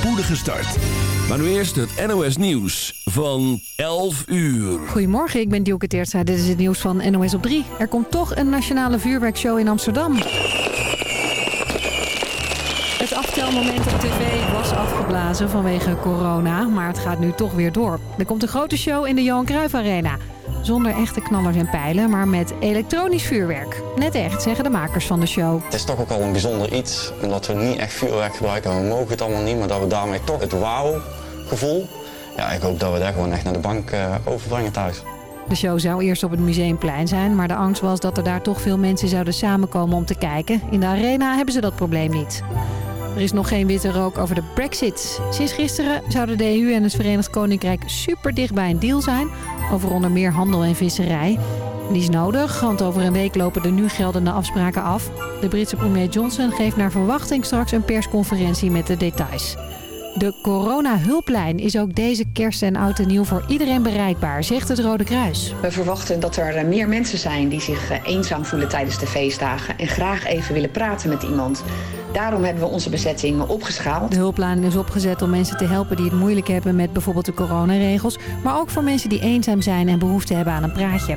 spoedige start. Maar nu eerst het NOS Nieuws van 11 uur. Goedemorgen, ik ben Dielke Teertstra. Dit is het nieuws van NOS op 3. Er komt toch een nationale vuurwerkshow in Amsterdam. Het aftelmoment op tv was afgeblazen vanwege corona, maar het gaat nu toch weer door. Er komt een grote show in de Johan Cruijff Arena. Zonder echte knallers en pijlen, maar met elektronisch vuurwerk. Net echt, zeggen de makers van de show. Het is toch ook al een bijzonder iets, omdat we niet echt vuurwerk gebruiken. We mogen het allemaal niet, maar dat we daarmee toch het wauw-gevoel... Ja, ik hoop dat we daar gewoon echt naar de bank uh, overbrengen thuis. De show zou eerst op het Museumplein zijn, maar de angst was dat er daar toch veel mensen zouden samenkomen om te kijken. In de arena hebben ze dat probleem niet. Er is nog geen witte rook over de brexit. Sinds gisteren zouden de EU en het Verenigd Koninkrijk super dicht bij een deal zijn... over onder meer handel en visserij. Die is nodig, want over een week lopen de nu geldende afspraken af. De Britse premier Johnson geeft naar verwachting straks een persconferentie met de details. De corona-hulplijn is ook deze kerst en oud en nieuw voor iedereen bereikbaar, zegt het Rode Kruis. We verwachten dat er meer mensen zijn die zich eenzaam voelen tijdens de feestdagen... en graag even willen praten met iemand. Daarom hebben we onze bezetting opgeschaald. De hulplijn is opgezet om mensen te helpen die het moeilijk hebben met bijvoorbeeld de coronaregels. Maar ook voor mensen die eenzaam zijn en behoefte hebben aan een praatje.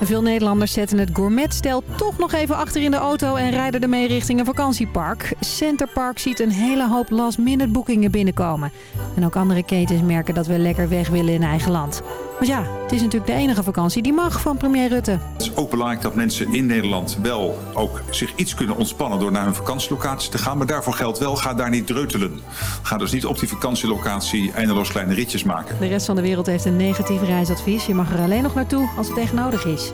Veel Nederlanders zetten het gourmetstel toch nog even achter in de auto en rijden ermee richting een vakantiepark. Centerpark ziet een hele hoop last-minute boekingen binnenkomen. En ook andere ketens merken dat we lekker weg willen in eigen land. Maar ja, het is natuurlijk de enige vakantie die mag van premier Rutte. Het is ook belangrijk dat mensen in Nederland wel ook zich iets kunnen ontspannen door naar hun vakantielocatie te gaan. Maar daarvoor geldt wel, ga daar niet dreutelen. Ga dus niet op die vakantielocatie eindeloos kleine ritjes maken. De rest van de wereld heeft een negatief reisadvies. Je mag er alleen nog naartoe als het echt nodig is.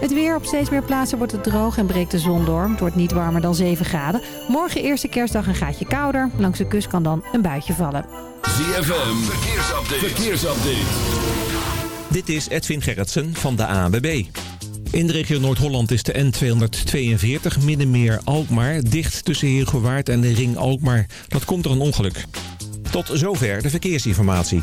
Het weer op steeds meer plaatsen wordt het droog en breekt de zon door. Het wordt niet warmer dan 7 graden. Morgen eerste kerstdag een gaatje kouder. Langs de kust kan dan een buitje vallen. ZFM, verkeersupdate. verkeersupdate. Dit is Edwin Gerritsen van de ANWB. In de regio Noord-Holland is de N242 Middenmeer Alkmaar dicht tussen Heergewaard en de Ring Alkmaar. Dat komt door een ongeluk. Tot zover de verkeersinformatie.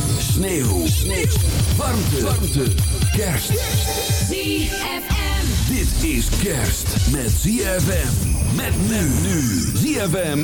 Sneeuw. Sneeuw. Warmte. Warmte. Kerst. ZFM. Dit is kerst met ZFM. Met men nu. ZFM.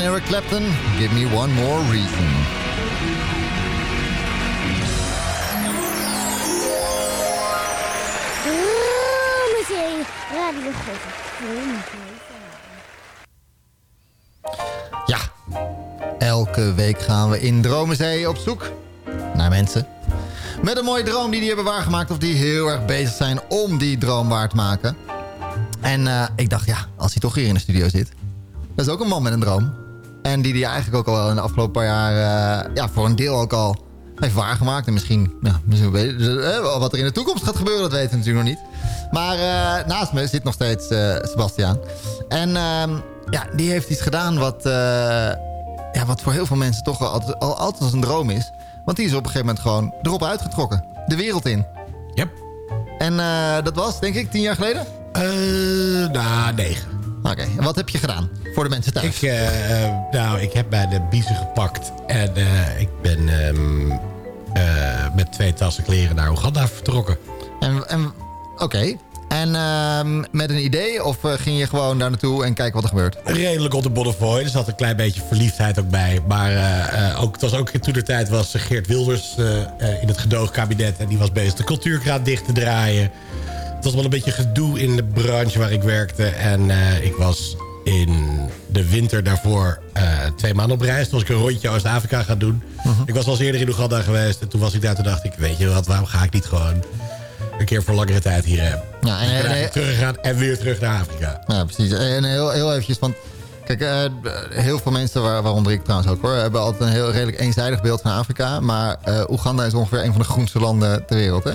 En Eric Clapton. Give me one more reason. Radio Ja, elke week gaan we in Dromenzee op zoek naar mensen. Met een mooie droom die die hebben waargemaakt... of die heel erg bezig zijn om die droom waar te maken. En eh, ik dacht, ja, als hij toch hier in de studio zit... dat is ook een man met een droom. En die die eigenlijk ook al in de afgelopen paar jaar... eh, ja, voor een deel ook al heeft waargemaakt. En misschien, ja, misschien weet- eh, wat er in de toekomst gaat gebeuren... dat weten we natuurlijk nog niet. Maar eh, naast me zit nog steeds Sebastiaan. En ehm, ja, die heeft iets gedaan wat, ja, wat voor heel veel mensen toch wel altijd, al, altijd als een droom is. Want die is op een gegeven moment gewoon erop uitgetrokken. De wereld in. Yep. En dat was, denk ik, tien jaar geleden? Eh, nou, negen. Oké, en wat heb je gedaan voor de mensen thuis? Ik, eh, eh, nou, ik heb bij de biezen gepakt. En eh, ik ben ehm, eh, met twee tassen kleren naar Oeganda vertrokken. En, en, Oké. En ehm, met een idee? Of ging je gewoon daar naartoe en kijken wat er gebeurt? Redelijk op de Bonnefoy. Er zat een klein beetje verliefdheid ook bij. Maar ook, het was ook toen de tijd was Geert Wilders in het gedoogkabinet. En die was bezig de cultuurkraan dicht te draaien. Het was wel een beetje gedoe in de branche waar ik werkte. En ik was in de winter daarvoor eh, twee maanden op reis. Toen was ik een rondje Oost-Afrika gaan doen. Ik was al eens eerder in Oeganda geweest. En toen was ik daar. Toen dacht ik, weet je wat, waarom ga ik niet gewoon een keer voor langere tijd hier hebben? Ja, en, en- eigenlijk teruggegaan en weer terug naar Afrika. Ja, precies. En heel, heel eventjes, want kijk, eh, heel veel mensen, waar, waaronder ik trouwens ook hoor, hebben altijd een heel redelijk eenzijdig beeld van Afrika. Maar eh, Oeganda is ongeveer een van de groenste landen ter wereld, hè?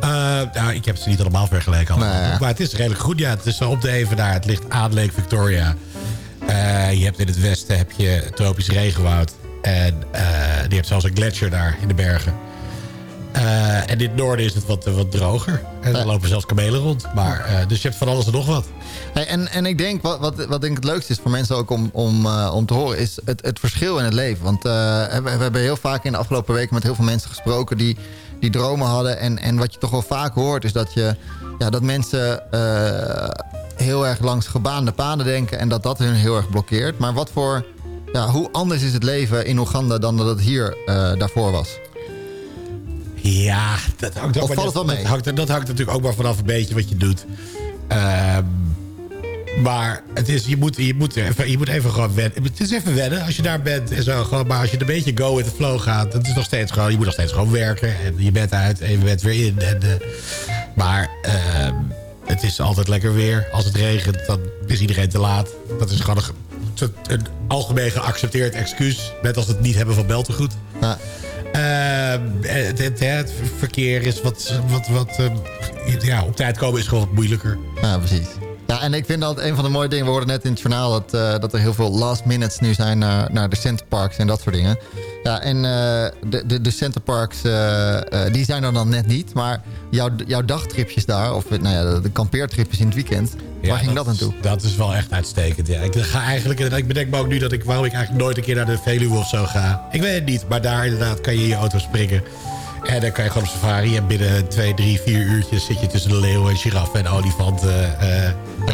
Eh, nou, ik heb ze niet allemaal vergeleken. allemaal. Nee. Maar het is redelijk goed. Ja, het is op de Evenaar. Het ligt aan Lake Victoria. Eh, je hebt in het westen heb je tropisch regenwoud. En eh, die hebt zelfs een gletsjer daar in de bergen. Eh, en in het noorden is het wat, wat droger. En er lopen zelfs kamelen rond. Maar, dus je hebt van alles en nog wat. Hey, en, en ik denk, wat, wat, wat denk ik het leukste is voor mensen ook om, om, om te horen... is het, het verschil in het leven. Want we, we hebben heel vaak in de afgelopen weken met heel veel mensen gesproken... die, die dromen hadden. En, en wat je toch wel vaak hoort is dat, je, ja, dat mensen heel erg langs gebaande paden denken... en dat dat hun heel erg blokkeert. Maar wat voor, ja, hoe anders is het leven in Oeganda dan dat het hier eh, daarvoor was? Ja, dat hangt ook het wel dat- mee? Dat hangt, dat hangt natuurlijk ook maar vanaf een beetje wat je doet. Ehm, maar het is, je, moet, je, moet even, je moet even gewoon wennen. Het is even wennen als je daar bent en zo. Gewoon, maar als je een beetje go with the flow gaat... Dat is nog steeds gewoon, je moet nog steeds gewoon werken. En je bent uit en je bent weer in. En, eh, maar ehm, het is altijd lekker weer. Als het regent, dan is iedereen te laat. Dat is gewoon een, een algemeen geaccepteerd excuus. Net als het niet hebben van beltegoed. Ja. Ehm, het, het, het verkeer is wat... wat, wat ehm, ja, op tijd komen is gewoon wat moeilijker. Ja, precies. Ja, en ik vind dat een van de mooie dingen... we hoorden net in het journaal dat, eh, dat er heel veel last minutes nu zijn... naar, naar de centerparks en dat soort dingen. Ja, en eh, de, de, de centerparks, eh, die zijn er dan net niet. Maar jouw, jouw dagtripjes daar, of nou ja, de, kampeertripjes in het weekend... waar ging dat, is- naartoe? Dat is wel echt uitstekend. Ja. Ik, ga eigenlijk, ik bedenk me ook nu dat ik, waarom ik eigenlijk nooit een keer naar de Veluwe of zo ga. Ik weet het niet, maar daar inderdaad kan je in je auto springen. En dan kan je gewoon op safari. En binnen twee, drie, vier uurtjes zit je tussen de leeuwen, giraffen en olifanten.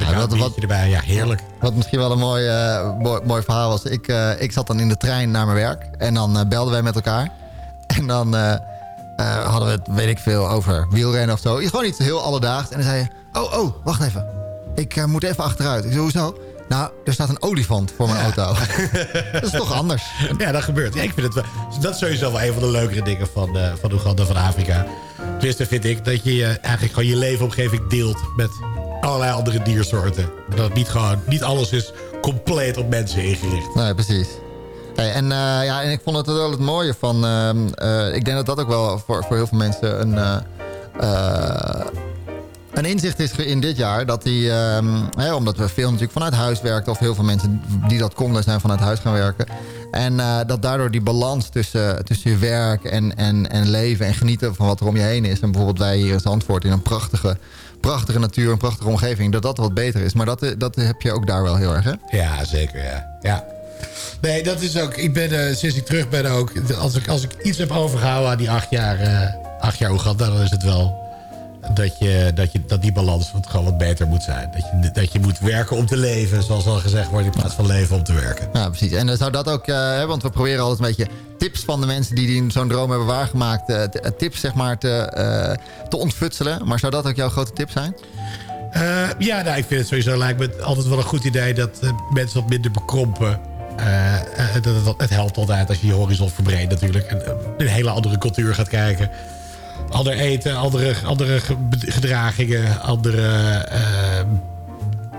Een wat- biertje erbij. Ja, heerlijk. Wat misschien wel een mooi, eh, mooi, mooi verhaal was. Ik, eh, ik zat dan in de trein naar mijn werk. En dan eh, belden wij met elkaar. En dan hadden we het, weet ik veel, over wielrennen of zo. Gewoon iets heel alledaags. En dan zei je, oh, oh, wacht even. Ik moet even achteruit. Ik zei, hoezo? Nou, er staat een olifant voor mijn auto. dat is toch anders? Ja, dat gebeurt. Ja, ik vind het wel, dat is sowieso wel een van de leukere dingen van, eh van Oeganda, van Afrika. Tenminste vind ik dat je eigenlijk gewoon je leefomgeving deelt met allerlei andere diersoorten. En dat niet gewoon, niet alles is compleet op mensen ingericht. Nee, precies. Hey, en, eh, ja, en ik vond het wel het mooie van... ehm, eh, ik denk dat dat ook wel voor, voor heel veel mensen een... eh, een inzicht is in dit jaar dat die, ehm, omdat we veel natuurlijk vanuit huis werken... of heel veel mensen die dat konden zijn vanuit huis gaan werken... en dat daardoor die balans tussen, tussen je werk en, en, en leven en genieten van wat er om je heen is... en bijvoorbeeld wij hier in Zandvoort in een prachtige, prachtige natuur, een prachtige omgeving... dat dat wat beter is. Maar dat, dat heb je ook daar wel heel erg, hè? Ja, zeker, ja. ja. Nee, dat is ook... Ik ben, eh, sinds ik terug ben ook... Als ik, als ik iets heb overgehouden aan die acht jaar, eh acht jaar Oeganda... dan is het wel dat, je, dat, je, dat die balans wat- gewoon wat beter moet zijn. Dat je, dat je moet werken om te leven, zoals al gezegd wordt... in plaats van leven om te werken. Ja, precies. En eh, zou dat ook, hè, want we proberen altijd een beetje tips van de mensen die, die zo'n droom hebben waargemaakt, eh, tips zeg maar te, te ontfutselen. Maar zou dat ook jouw grote tip zijn? Ja, nou, ik vind het sowieso lijkt me altijd wel een goed idee... dat mensen wat minder bekrompen. Eh, dat het, het helpt altijd als je je horizon verbreedt natuurlijk. En een hele andere cultuur gaat kijken. Ander eten, andere, andere ge- gedragingen, andere... eh,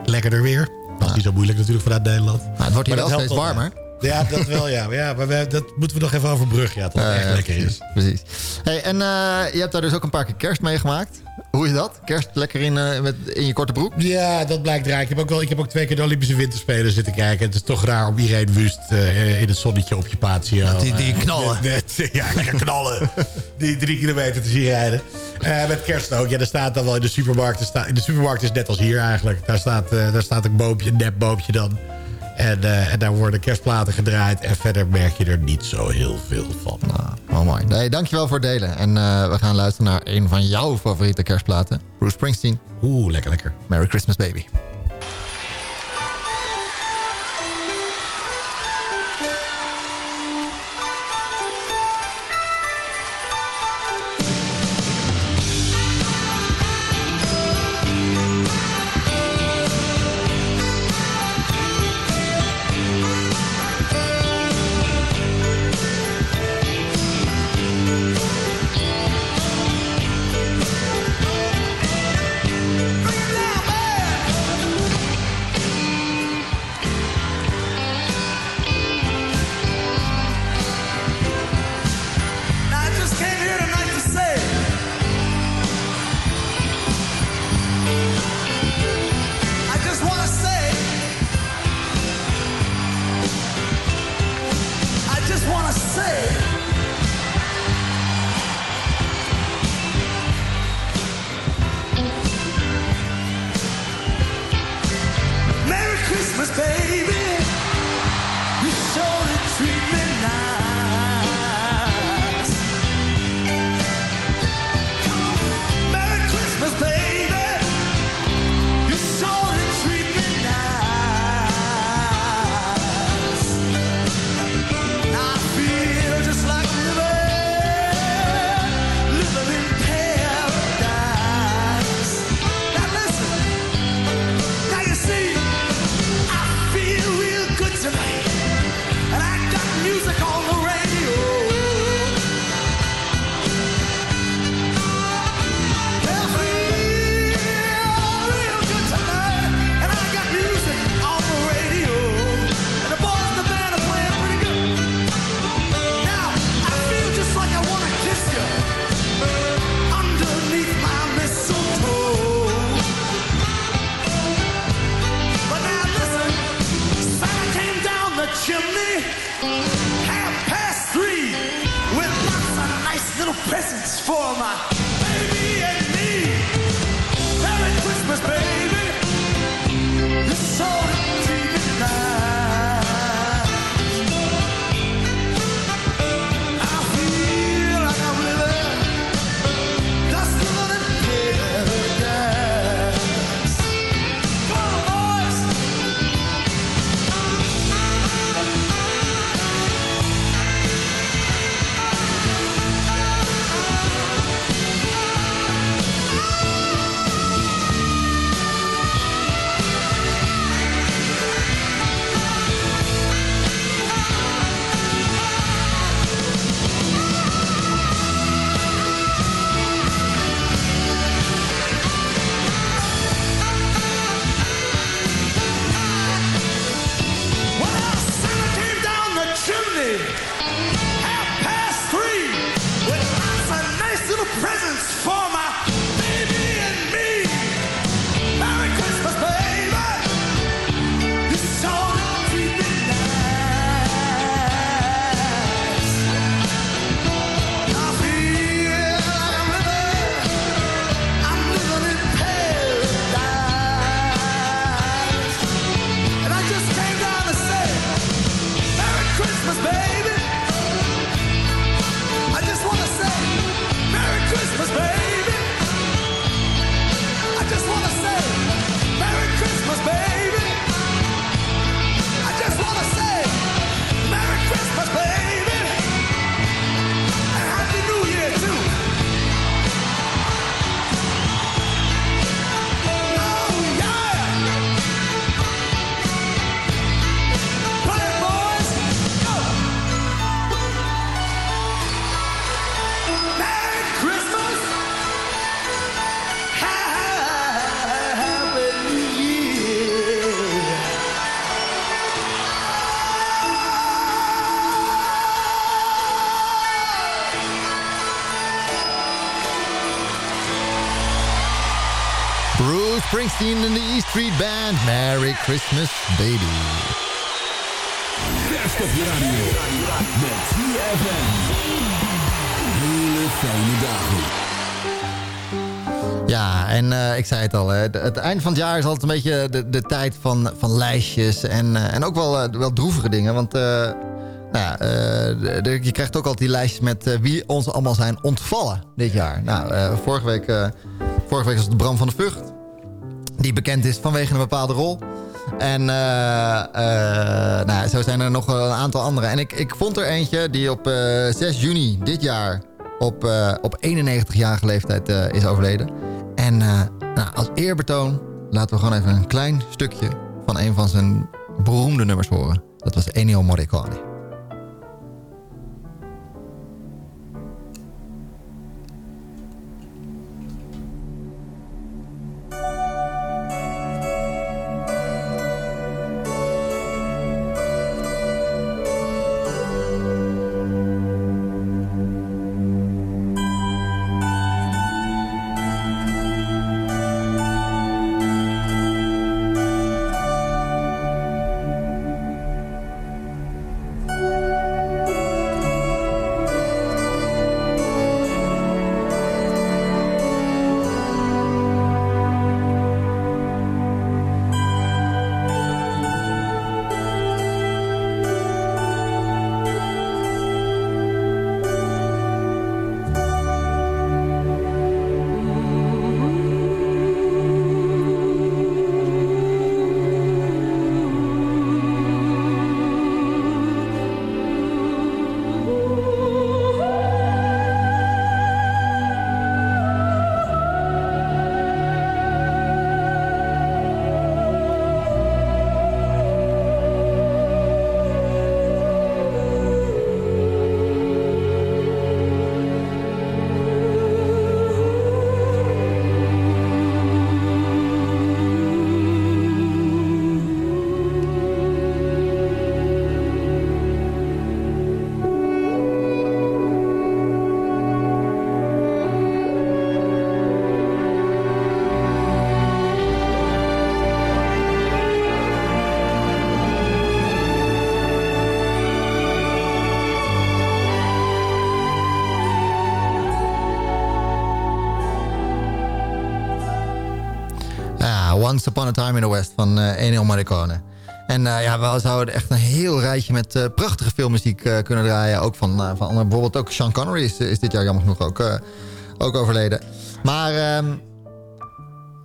lekkerder weer. Dat is niet zo moeilijk natuurlijk vanuit Nederland. Nou, het wordt hier Maar wel steeds warmer. Ja, dat wel, ja. Maar, ja, maar dat moeten we nog even overbruggen, ja, tot het echt ja, lekker is. Precies. Hey, en eh, je hebt daar dus ook een paar keer kerst meegemaakt. Hoe is dat? Kerst lekker in, eh, met, in je korte broek? Ja, dat blijkt raar. Ik heb ook, wel, ik heb ook twee keer de Olympische Winterspelen zitten kijken. Het is toch raar om Irene Wust eh, in het zonnetje op je patio... Die- die knallen. net- ja, lekker knallen. die drie kilometer te zien rijden. Met kerst ook. Ja, daar staat dan wel in de supermarkt. er staat- in de supermarkt is het net als hier eigenlijk. Daar staat, daar staat een boompje, een nepboompje dan. En, eh, en daar worden kerstplaten gedraaid. En verder merk je er niet zo heel veel van. Oh, mooi. Nee, dankjewel voor het delen. En eh, we gaan luisteren naar een van jouw favoriete kerstplaten. Bruce Springsteen. Oeh, lekker, lekker. Merry Christmas, baby. I just want to say Christmas, baby. Kerst op je radio. Met. Hele fijne dagen. Ja, en eh, ik zei het al, hè, het eind van het jaar is altijd een beetje de, de tijd van, van lijstjes en, eh, en ook wel, eh, wel droevige dingen. Want nou je krijgt ook altijd die lijstjes met wie ons allemaal zijn ontvallen dit jaar. Nou, vorige, week, vorige week was het Bram van de Vught, die bekend is vanwege een bepaalde rol. En eh, nou, zo zijn er nog een aantal andere. En ik, ik vond er eentje die op eh, 6 juni dit jaar op, op 91-jarige leeftijd is overleden. En nou, als eerbetoon laten we gewoon even een klein stukje van een van zijn beroemde nummers horen. Dat was Ennio Morricone. Once Upon a Time in the West van eh Ennio Morricone. En eh, ja, we zouden echt een heel rijtje met eh, prachtige filmmuziek kunnen draaien. Ook van, van bijvoorbeeld ook Sean Connery is, is dit jaar jammer genoeg ook, ook overleden. Maar, ehm,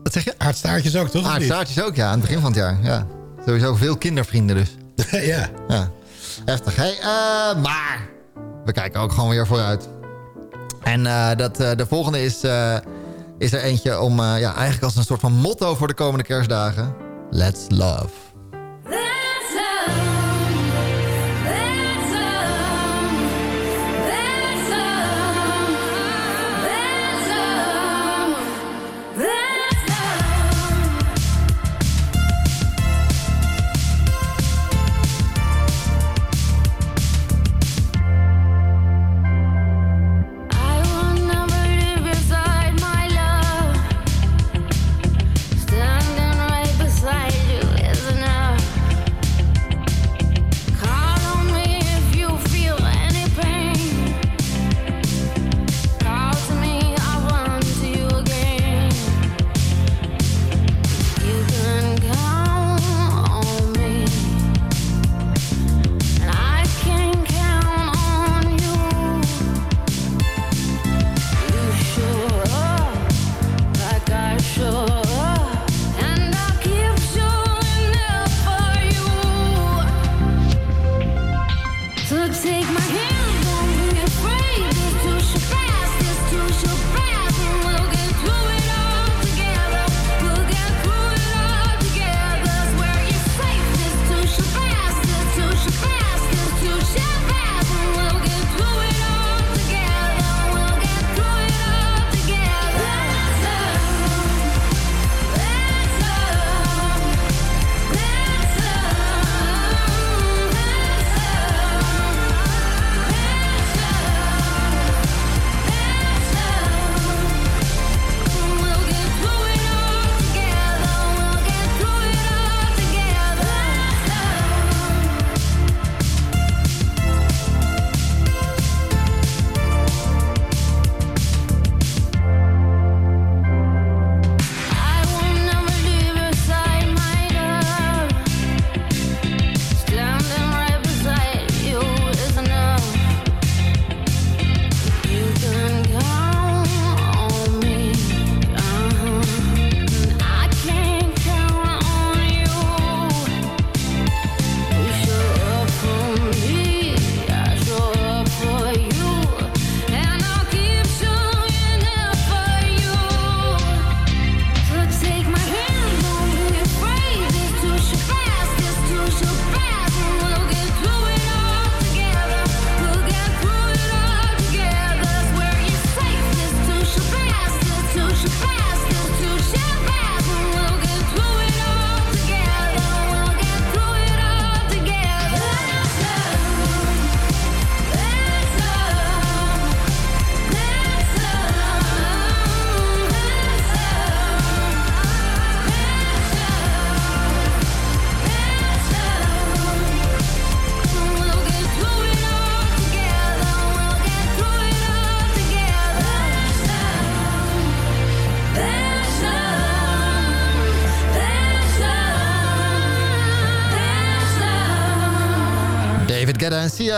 wat zeg je? Aardstaartjes ook, toch? Aardstaartjes ook, ja, aan het begin van het jaar. Ja. Sowieso veel kindervrienden dus. ja. ja. Heftig. Hey, eh, maar we kijken ook gewoon weer vooruit. En dat, de volgende is, is er eentje om, eh, ja, eigenlijk als een soort van motto voor de komende kerstdagen. Let's love.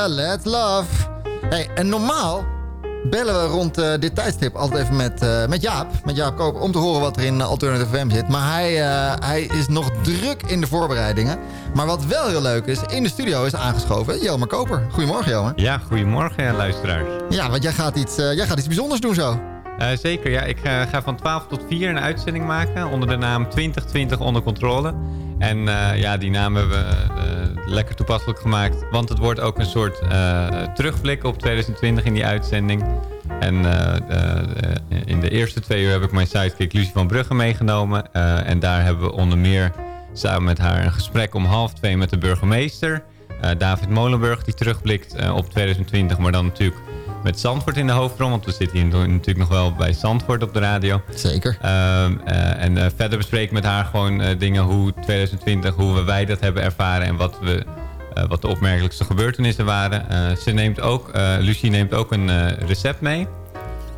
Let's Love. Hey, en normaal bellen we rond eh, dit tijdstip altijd even met, eh, met Jaap. Met Jaap Koper, om te horen wat er in eh, Alternative FM zit. Maar hij, hij is nog druk in de voorbereidingen. Maar wat wel heel leuk is, in de studio is aangeschoven Jelmer Koper. Goedemorgen, Jelmer. Ja, goedemorgen luisteraars. Ja, want jij gaat iets, jij gaat iets bijzonders doen zo. Zeker, ja. Ik ga, ga van 12 tot 4 een uitzending maken onder de naam 2020 onder controle. En ja, die naam hebben we lekker toepasselijk gemaakt. Want het wordt ook een soort eh, terugblik op 2020 in die uitzending. En eh, eh, in de eerste twee uur heb ik mijn sidekick Lucie van Brugge meegenomen. En daar hebben we onder meer samen met haar een gesprek om half twee met de burgemeester. David Molenburg, die terugblikt op 2020, maar dan natuurlijk met Zandvoort in de hoofdrol. Want we zitten hier natuurlijk nog wel bij Zandvoort op de radio. Zeker. Ehm, eh, en eh, verder bespreken met haar gewoon eh, dingen hoe 2020, hoe wij dat hebben ervaren en wat, we, wat de opmerkelijkste gebeurtenissen waren. Ze neemt ook, Lucie neemt ook een recept mee.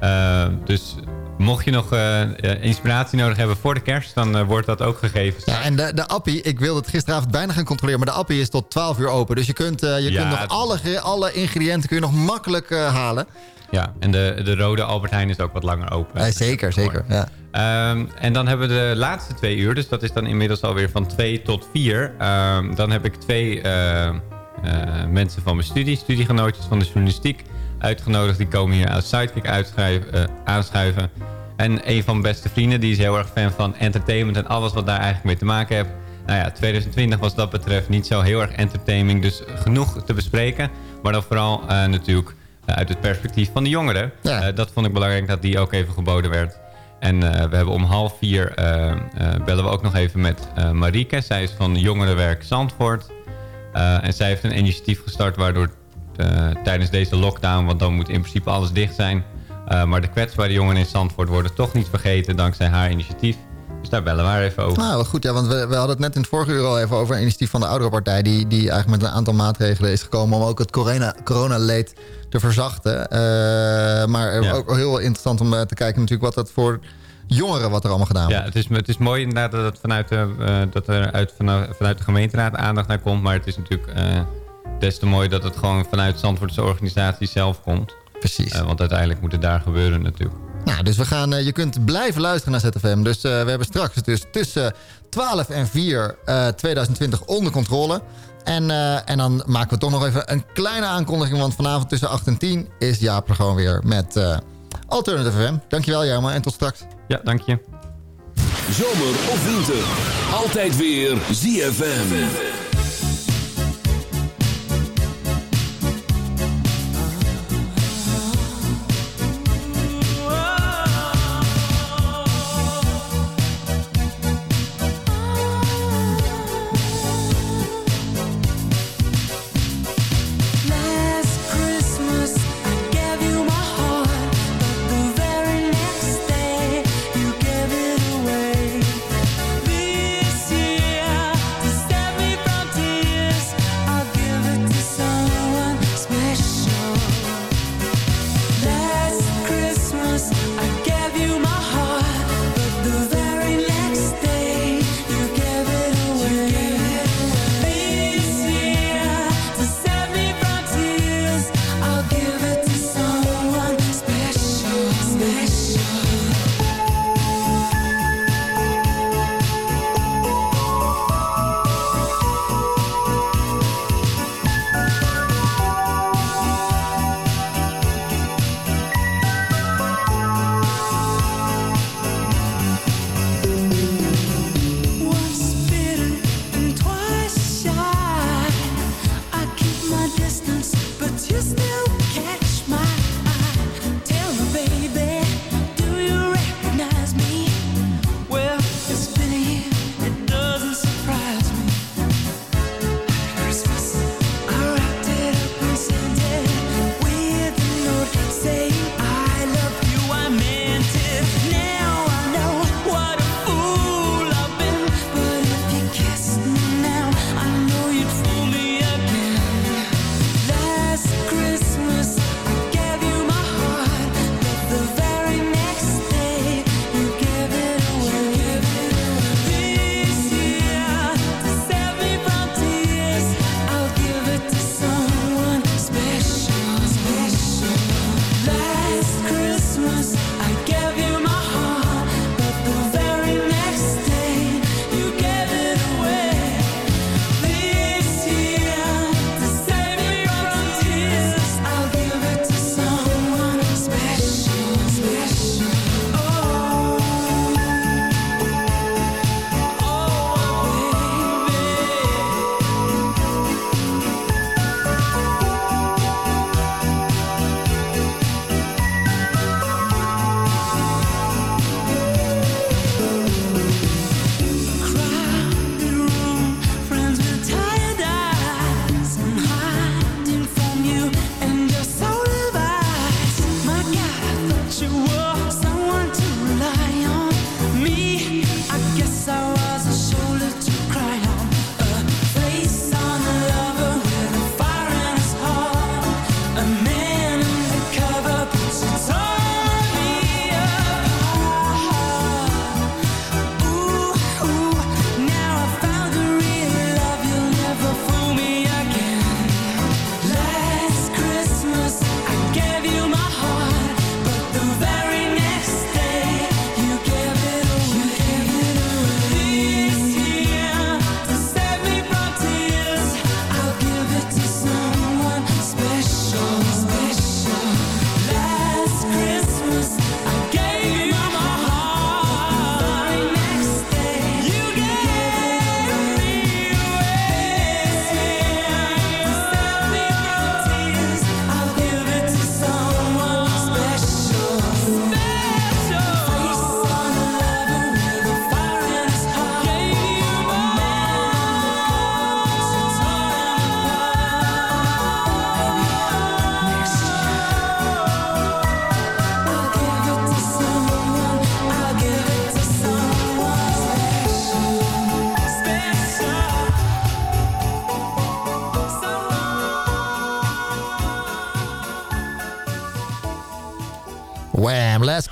Eh, dus mocht je nog eh, eh, inspiratie nodig hebben voor de kerst, dan eh, wordt dat ook gegeven. Ja, en de, de appie, ik wilde het gisteravond bijna gaan controleren... maar de appie is tot 12 uur open. Dus je kunt, je Ja, kunt nog alle, alle ingrediënten kun je nog makkelijk halen. Ja, en de, de rode Albert Heijn is ook wat langer open. Eh, zeker, zeker. Ja. Ehm, en dan hebben we de laatste twee uur, dus dat is dan inmiddels alweer van 2 tot 4. Ehm, dan heb ik twee mensen van mijn studie, studiegenootjes van de journalistiek, uitgenodigd. Die komen hier als sidekick eh, aanschuiven. En een van mijn beste vrienden, die is heel erg fan van entertainment en alles wat daar eigenlijk mee te maken heeft. Nou ja, 2020 was dat betreft niet zo heel erg entertaining, dus genoeg te bespreken. Maar dan vooral eh, natuurlijk eh, uit het perspectief van de jongeren. Dat vond ik belangrijk dat die ook even geboden werd. En we hebben om half vier bellen we ook nog even met Marieke. Zij is van Jongerenwerk Zandvoort. En zij heeft een initiatief gestart waardoor tijdens deze lockdown... want dan moet in principe alles dicht zijn... eh, maar de kwetsbare jongeren in Zandvoort worden toch niet vergeten... dankzij haar initiatief. Dus daar bellen we haar even over. Nou, wel goed. Ja, want we, we hadden het net in het vorige uur al even over een initiatief van de oudere partij... Die, die eigenlijk met een aantal maatregelen is gekomen... om ook het corona, coronaleed te verzachten. Eh, maar Ja. ook heel interessant om eh, te kijken natuurlijk... wat dat voor jongeren wat er allemaal gedaan wordt. Ja, het is, het is mooi inderdaad dat, het vanuit de, eh, dat er uit, vanuit, vanuit de gemeenteraad aandacht naar komt. Maar het is natuurlijk eh, des te mooi dat het gewoon vanuit Zandvoortse organisatie zelf komt. Precies. want uiteindelijk moet het daar gebeuren natuurlijk. Nou, dus we gaan, eh, je kunt blijven luisteren naar ZFM. Dus eh, we hebben straks dus tussen 12 en 4 eh, 2020 onder controle. En, eh, en dan maken we toch nog even een kleine aankondiging. Want vanavond tussen 8 en 10 is Jaap er gewoon weer met eh, Alternative FM. Dankjewel Jelmer en tot straks. Ja, dank je. Zomer of winter. Altijd weer ZFM.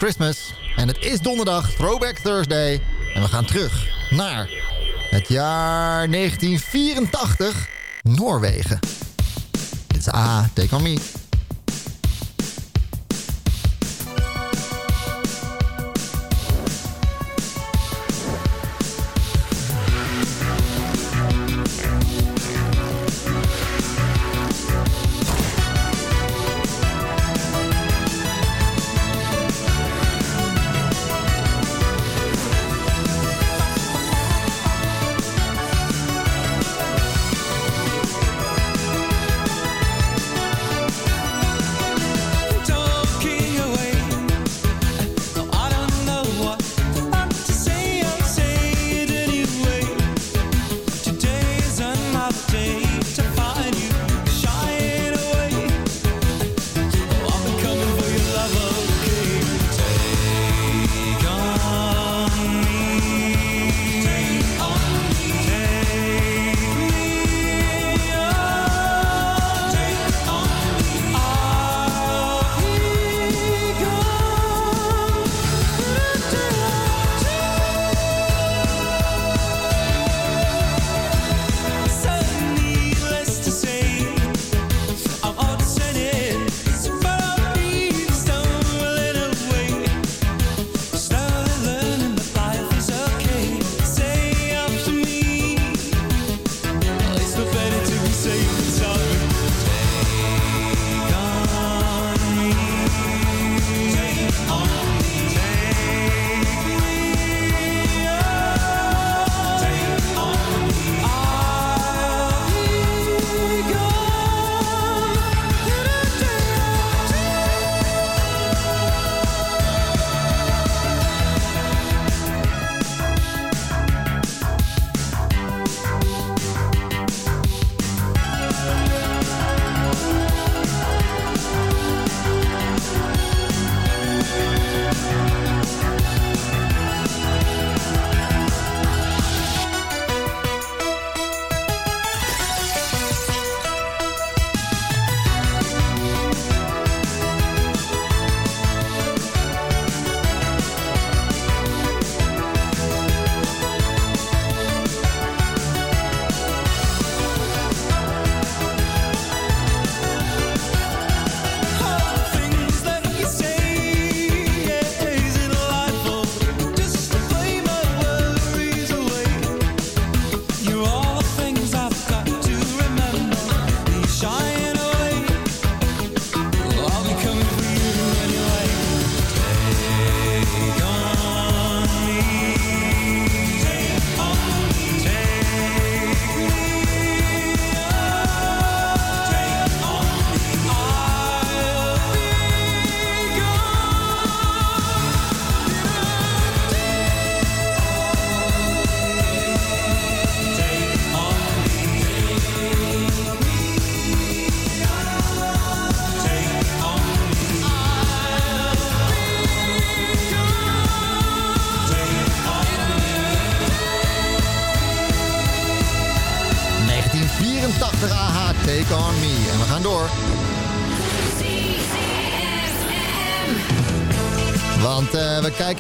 Christmas. En het is donderdag, Throwback Thursday. En we gaan terug naar het jaar 1984, Noorwegen. It's A, Take On Me.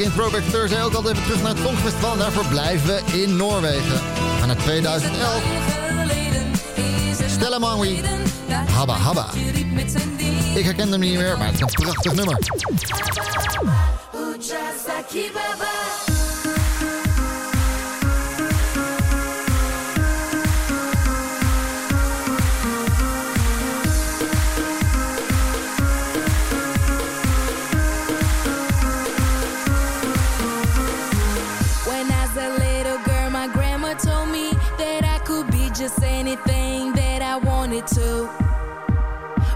In Throwback Thursday ook altijd even terug naar het Songfestival. En daarvoor blijven we in Noorwegen. Maar naar 2011. Stella Mangui. Habba Habba. Ik herken hem niet meer, maar het is een prachtig nummer.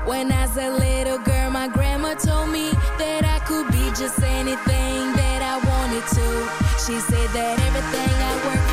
When I was a little girl, my grandma told me that I could be just anything that I wanted to. She said that everything I work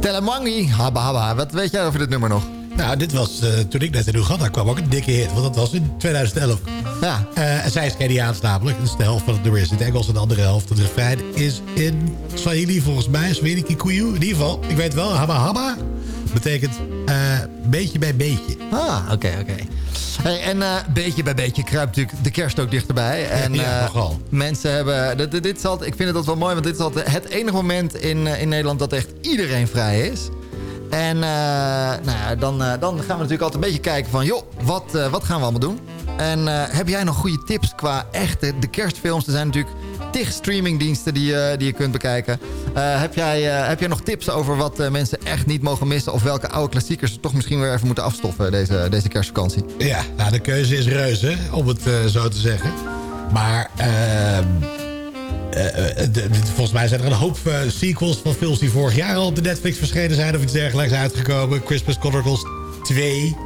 Stella Mangi. Habba Habba. Wat weet jij over dit nummer nog? Nou, dit was, eh, toen ik net in Oeganda kwam, ook een dikke hit. Want dat was in 2011. Ja. En zij is Keniaans namelijk. Dus de helft van het nummer is in het Engels. En de andere helft de refrein is in Swahili volgens mij. Swahili Kikuyu. In ieder geval, ik weet wel, Habba Habba betekent eh, beetje bij beetje. Ah, oké, oké. Hey, en eh, beetje bij beetje kruipt natuurlijk de kerst ook dichterbij. En, ja, nogal. Mensen hebben... Dit, dit, dit is altijd, ik vind het wel mooi, want dit is altijd het enige moment in, in Nederland dat echt iedereen vrij is. En nou ja, dan, dan gaan we natuurlijk altijd een beetje kijken van... joh, wat, wat gaan we allemaal doen? En heb jij nog goede tips qua echte de kerstfilms? Er zijn natuurlijk tig streamingdiensten die, je- die je kunt bekijken. Eh, heb, jij, eh, heb jij nog tips over wat mensen echt niet mogen missen... of welke oude klassiekers ze toch misschien weer even moeten afstoffen deze, deze kerstvakantie? Ja, nou, de keuze is reuze, om het zo te zeggen. Maar ehm, eh, eh, de- de- volgens mij zijn er een hoop sequels van films die vorig jaar al op de Netflix verschenen zijn... of iets dergelijks uitgekomen. Christmas Chronicles 2.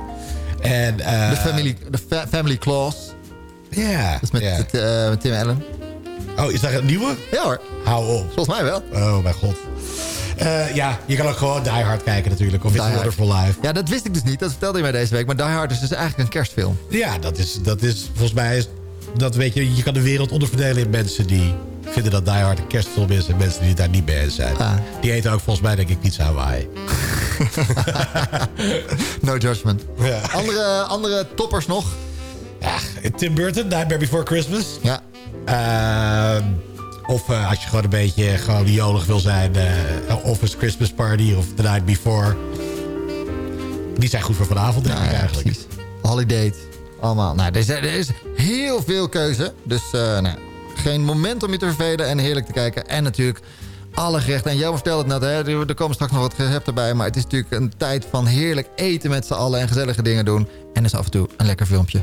En, De family, fa- family Clause. Ja. Dat is met, met Tim Allen. Oh, is dat een nieuwe? Ja hoor. Hou op. Volgens mij wel. Oh, mijn god. Eh, ja, je kan ook gewoon Die Hard kijken natuurlijk. Of It's Die Hard. Wonderful Life. Ja, dat wist ik dus niet. Dat vertelde je mij deze week. Maar Die Hard is dus eigenlijk een kerstfilm. Ja, dat is, dat is volgens mij... Is, dat weet je, je kan de wereld onderverdelen in mensen die vinden dat Die Hard een kerstfilm is... en mensen die het daar niet mee eens zijn. Die eten ook volgens mij denk ik pizza Hawaii. No judgment. Ja. Andere, andere toppers nog? Ja, Tim Burton, Nightmare Before Christmas. Ja. Ehm, of eh, als je gewoon een beetje gewoon jolig wil zijn... eh of een Christmas Party of The Night Before. Die zijn goed voor vanavond, denk ik eigenlijk. Holiday. Allemaal. Nou, er is, er is heel veel keuze. Dus eh, nou, geen moment om je te vervelen en heerlijk te kijken. En natuurlijk alle gerechten. En jou vertelde het net, hè, er er komen straks nog wat recepten bij. Maar het is natuurlijk een tijd van heerlijk eten met z'n allen en gezellige dingen doen. En dus af en toe een lekker filmpje.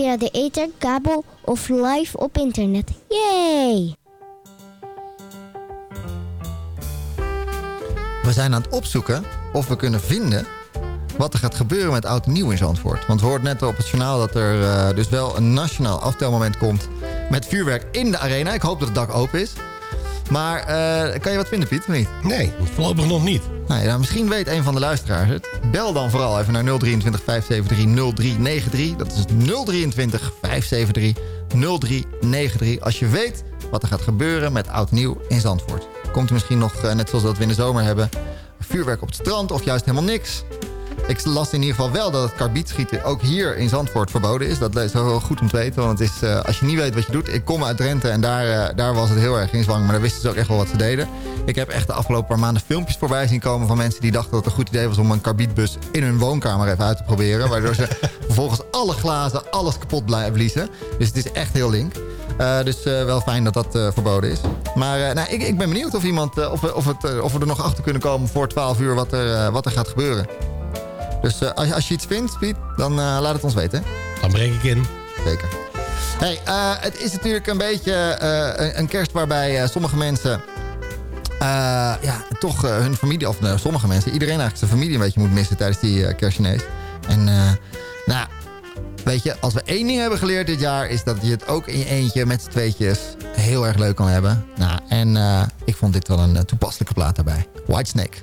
Via de ether, kabel of live op internet. Yay! We zijn aan het opzoeken of we kunnen vinden wat er gaat gebeuren met Oud Nieuw in Zandvoort. Want we hoorden net op het journaal dat er eh, dus wel een nationaal aftelmoment komt... met vuurwerk in de arena. Ik hoop dat het dak open is. Maar eh, kan je wat vinden, Piet, of niet? Nee, voorlopig nog niet. Nou, ja, misschien weet een van de luisteraars het. Bel dan vooral even naar 023 573 0393. Dat is 023 573 0393. Als je weet wat er gaat gebeuren met Oud Nieuw in Zandvoort. Komt er misschien nog, eh, net zoals dat we in de zomer hebben... vuurwerk op het strand of juist helemaal niks. Ik las in ieder geval wel dat het karbietschieten ook hier in Zandvoort verboden is. Dat is wel goed om te weten, want het is, eh, als je niet weet wat je doet... Ik kom uit Drenthe en daar, eh, daar was het heel erg in zwang, maar daar wisten ze ook echt wel wat ze deden. Ik heb echt de afgelopen paar maanden filmpjes voorbij zien komen... van mensen die dachten dat het een goed idee was om een karbietbus in hun woonkamer even uit te proberen. Waardoor ze vervolgens alle glazen, alles kapot blijven bliezen. Dus het is echt heel link. Eh, dus wel fijn dat dat verboden is. Maar nou, ik, ik ben benieuwd of, iemand, of, we- of, het, of we er nog achter kunnen komen voor 12 uur wat er, wat er gaat gebeuren. Dus eh, als, als je iets vindt, Piet, dan eh, laat het ons weten. Dan breek ik in. Zeker. Hey, eh, het is natuurlijk een beetje een- een kerst waarbij sommige mensen... ja, toch hun familie, of nou, sommige mensen... iedereen eigenlijk zijn familie een beetje moet missen tijdens die eh kerstdinees. En nou, weet je, als we één ding hebben geleerd dit jaar... is dat je het ook in je eentje met z'n tweetjes heel erg leuk kan hebben. Nou, en ik vond dit wel een toepasselijke plaat daarbij. Whitesnake.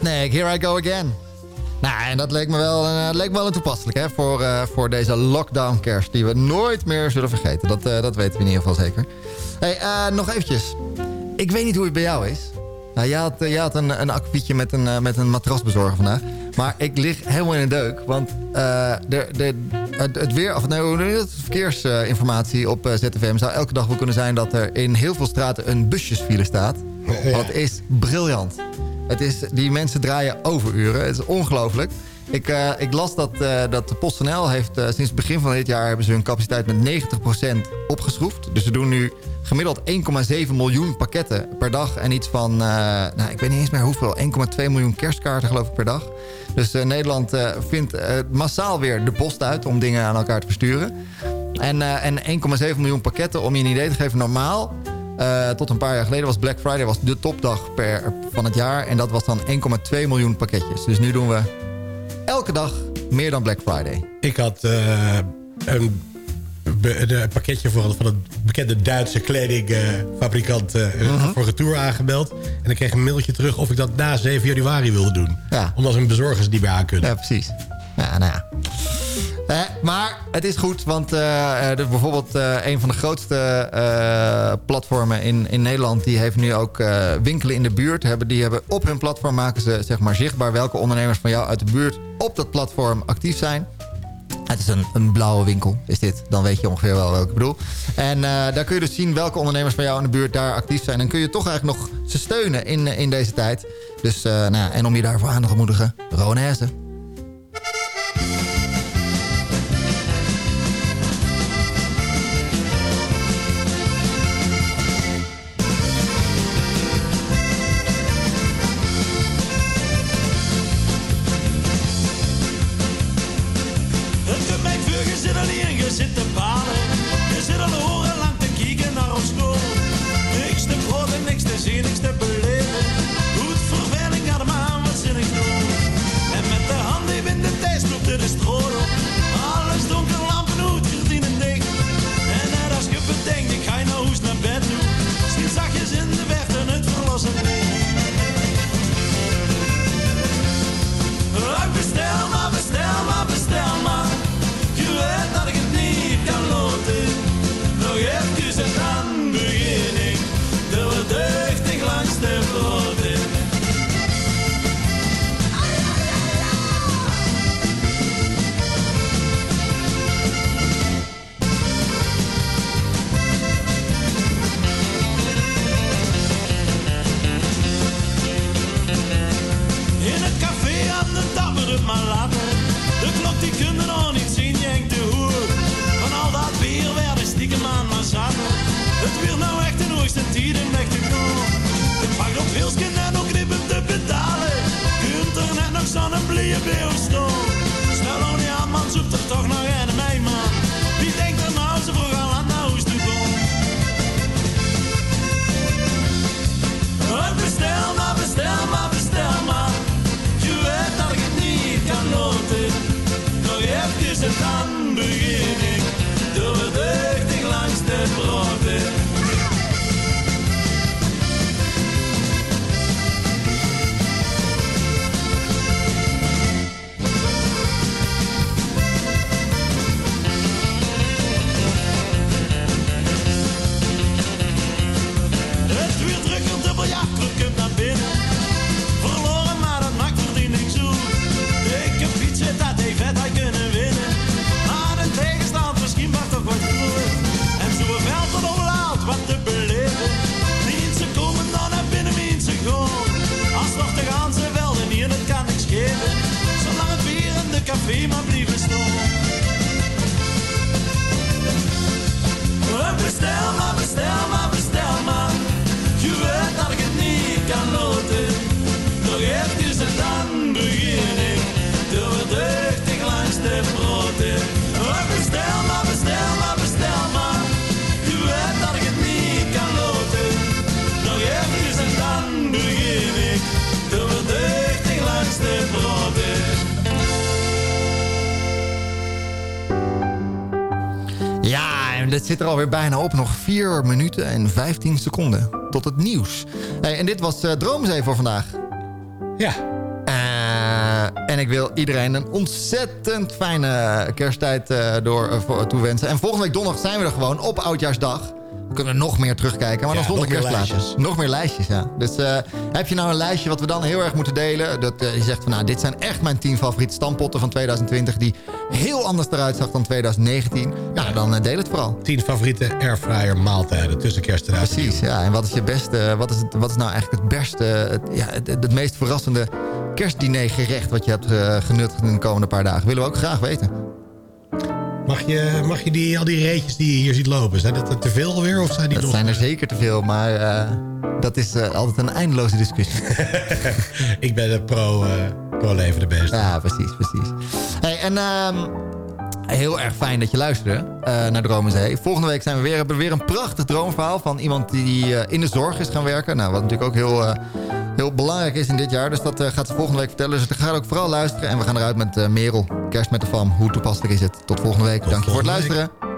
White Snake, here I go again. Nou, en dat leek me wel, eh, leek me wel een toepasselijk hè, voor, eh, voor deze lockdown kerst... die we nooit meer zullen vergeten. Dat, eh, dat weten we in ieder geval zeker. Hey, nog eventjes. Ik weet niet hoe het bij jou is. Nou, jij had, jij had een, een akkefietje met een, met een matrasbezorger vandaag. Maar ik lig helemaal in een deuk. Want de, de, het, het weer, of nee, dat? verkeersinformatie op ZFM zou elke dag wel kunnen zijn... dat er in heel veel straten een busjesfile staat. Dat is briljant. Het is, die mensen draaien overuren. Het is ongelooflijk. Ik, eh, ik las dat, eh, dat PostNL heeft eh, sinds het begin van dit jaar... hebben ze hun capaciteit met 90% opgeschroefd. Dus ze doen nu gemiddeld 1,7 miljoen pakketten per dag. En iets van, nou, ik weet niet eens meer hoeveel... 1,2 miljoen kerstkaarten geloof ik per dag. Dus Nederland vindt massaal weer de post uit... om dingen aan elkaar te versturen. En, en 1,7 miljoen pakketten, om je een idee te geven, normaal... eh, tot een paar jaar geleden was Black Friday was de topdag per, van het jaar. En dat was dan 1,2 miljoen pakketjes. Dus nu doen we elke dag meer dan Black Friday. Ik had eh, een, pakketje voor, van een bekende Duitse kledingfabrikant eh, voor retour aangemeld. En ik kreeg een mailtje terug of ik dat na 7 januari wilde doen. Omdat hun bezorgers niet meer aan kunnen. Ja, precies. Ja, nou ja. Maar het is goed, want eh, eh, bijvoorbeeld eh, een van de grootste platformen in, in Nederland... die heeft nu ook winkelen in de buurt. Hebben, die hebben op hun platform maken ze zeg maar, zichtbaar... welke ondernemers van jou uit de buurt op dat platform actief zijn. Het is een, een blauwe winkel, is dit. Dan weet je ongeveer wel welke ik bedoel. En daar kun je dus zien welke ondernemers van jou in de buurt daar actief zijn. En kun je toch eigenlijk nog ze steunen in, in deze tijd. Dus, nou ja, en om je daarvoor aan te moedigen, Ronaise. Zit er alweer bijna op. Nog 4 minuten en 15 seconden tot het nieuws. Hey, en dit was uh, Droomzee voor vandaag. Ja. en ik wil iedereen een ontzettend fijne kersttijd eh, door, eh, toewensen. En volgende week donderdag zijn we er gewoon op Oudjaarsdag. We kunnen nog meer terugkijken, maar Ja, dan zonder nog meer kerstplaten. lijstjes. Nog meer lijstjes, ja. Dus eh, heb je nou een lijstje wat we dan heel erg moeten delen? Dat eh, je zegt van nou, dit zijn echt mijn 10 favoriete stampotten van 2020... die heel anders eruit zag dan 2019. Nou, dan eh, deel het vooral. 10 favoriete airfryer maaltijden tussen kerst en oud Precies, ja. En wat is je beste, wat is, het, wat is nou eigenlijk het beste, het, ja, het, het meest verrassende kerstdinergerecht wat je hebt eh, genuttigd in de komende paar dagen? Willen we ook graag weten. Mag je, mag je die, al die reetjes die je hier ziet lopen, zijn dat er te veel alweer? Of zijn die Dat nog... zijn er zeker te veel, maar eh, dat is eh, altijd een eindeloze discussie. Ik ben de pro, eh, pro leven de beste. Ja, precies, precies. Hey, en ehm, heel erg fijn dat je luisterde eh, naar Dromenzee. Volgende week zijn we weer, hebben we weer een prachtig droomverhaal van iemand die eh, in de zorg is gaan werken. Nou, wat natuurlijk ook heel, eh, heel belangrijk is in dit jaar. Dus dat gaat ze volgende week vertellen. Dus ga ook vooral luisteren. En we gaan eruit met Merel. Kerst met de fam. Hoe toepasselijk is het? Tot volgende week. Dank je voor het week. luisteren.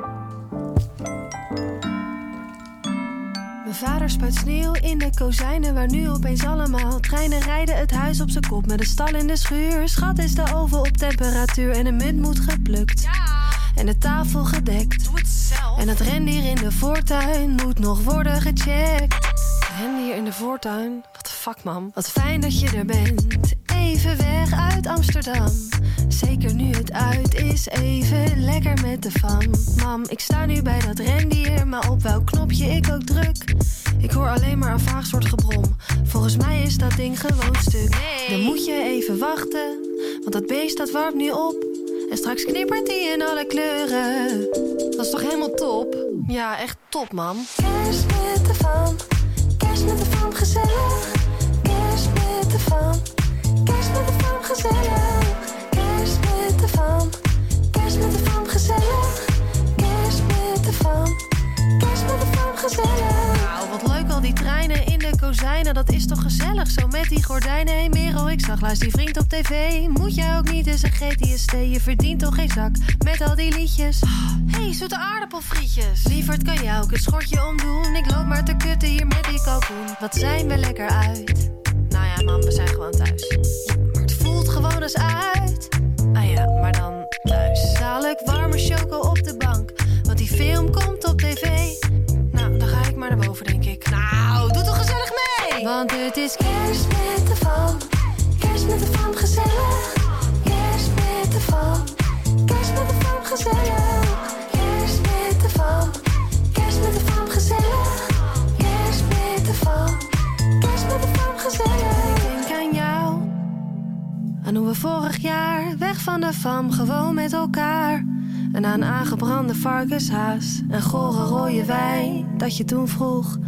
Vader spuit sneeuw in de kozijnen waar nu opeens allemaal treinen rijden het huis op zijn kop met een stal in de schuur. Schat is de oven op temperatuur en de munt moet geplukt. En de tafel gedekt. En het rendier in de voortuin moet nog worden gecheckt. Rendier in de voortuin? Wat de fuck, man. Wat fijn dat je er bent. Even weg uit Amsterdam. Zeker nu het uit is, even lekker met de fam. Mam, ik sta nu bij dat rendier, maar op welk knopje ik ook druk. Ik hoor alleen maar een vaag soort gebrom. Volgens mij is dat ding gewoon stuk. Dan moet je even wachten, want dat beest dat warmt nu op. En straks knippert hij in alle kleuren. Dat is toch helemaal top? Ja, echt top, man. Kerst met de fam, kerst met de fam, gezellig. Kerst met de fam, kerst met de fam, gezellig. Kerst met de fam, kerst met de fam, gezellig. Kerst met de fam, kerst met de fam, gezellig. Nou, wat leuk al die treinen in de kozijnen, dat is toch gezellig zo met die gordijnen. Hey Merel, ik zag laatst die vriend op tv. Moet jij ook niet eens een GTST? Je verdient toch geen zak met al die liedjes. hey, zoete aardappelfrietjes. Lieverd, kan jij ook een schortje omdoen? Ik loop maar te kutten hier met die kalkoen. Wat zijn we lekker uit? Nou ja, man, we zijn gewoon thuis. Maar het voelt gewoon eens uit. Vorig jaar weg van de fam gewoon met elkaar. En aan aangebrande varkenshaas en gore rode wijn. Dat je toen vroeg,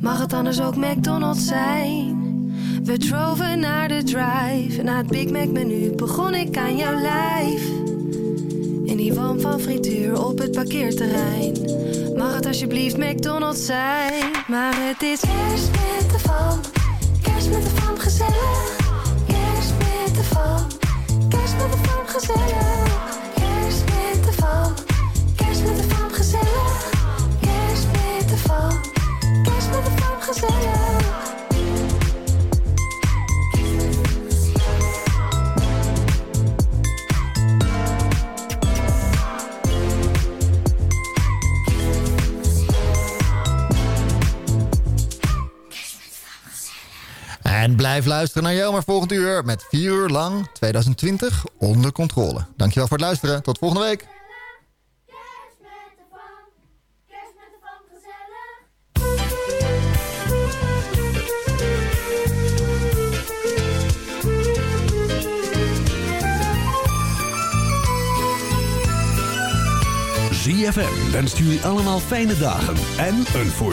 mag het anders ook McDonald's zijn? We droven naar de drive en na het Big Mac menu begon ik aan jouw lijf. In die walm van frituur op het parkeerterrein. Mag het alsjeblieft McDonald's zijn? Maar het is kerst met de fam, kerst met de fam gezellig. Gezellig. Kerst met de fam, kerst met de fam gezellig. Kerst met de gezellig. En blijf luisteren naar Jelmer volgend uur met 4 uur lang 2020 onder controle. Dankjewel voor het luisteren. Tot volgende week. ZFM wenst jullie allemaal fijne dagen en een voorspoedig